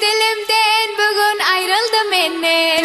dilimden bugün ayrıldım enne